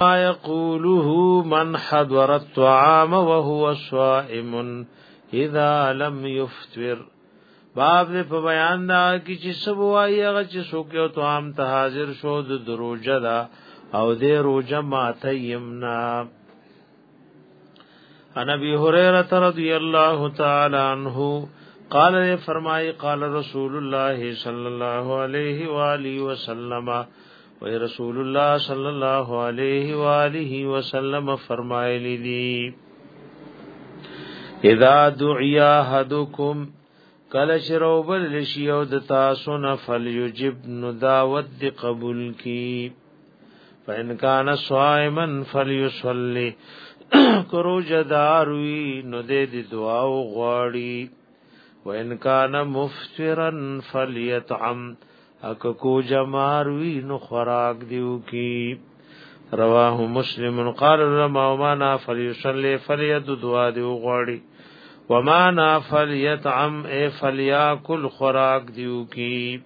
ما يقوله من حضر الطعام وهو صائم اذا لم يفطر باب دې په بیان دا کی چې سبوای هغه چې څوک یو طعام ته حاضر شو د دروجه دا او دې روجه ماته یمنا ان ابي هريره رضي الله تعالى عنه قال فرمای قال رسول الله صلى الله عليه واله وسلم و رسول الله صلی الله علیه و آله وسلم فرمایلی دی اذا دعیا احدکم کله شروبل لشی او د تاسو نه فلیجب نو دعوت دی قبول کی فان کان صائما فلیصلی کرو جداروی نو دې دی دعا او غواړي وان کان مفطرا فلیطعم اک کو جمار وی نو خوراک دیو کی رواه مسلم قال لما ما نا فليصلي فليد دعا دیو غاڑی وما نا فليطعم اي فلياكل خوراک دیو کی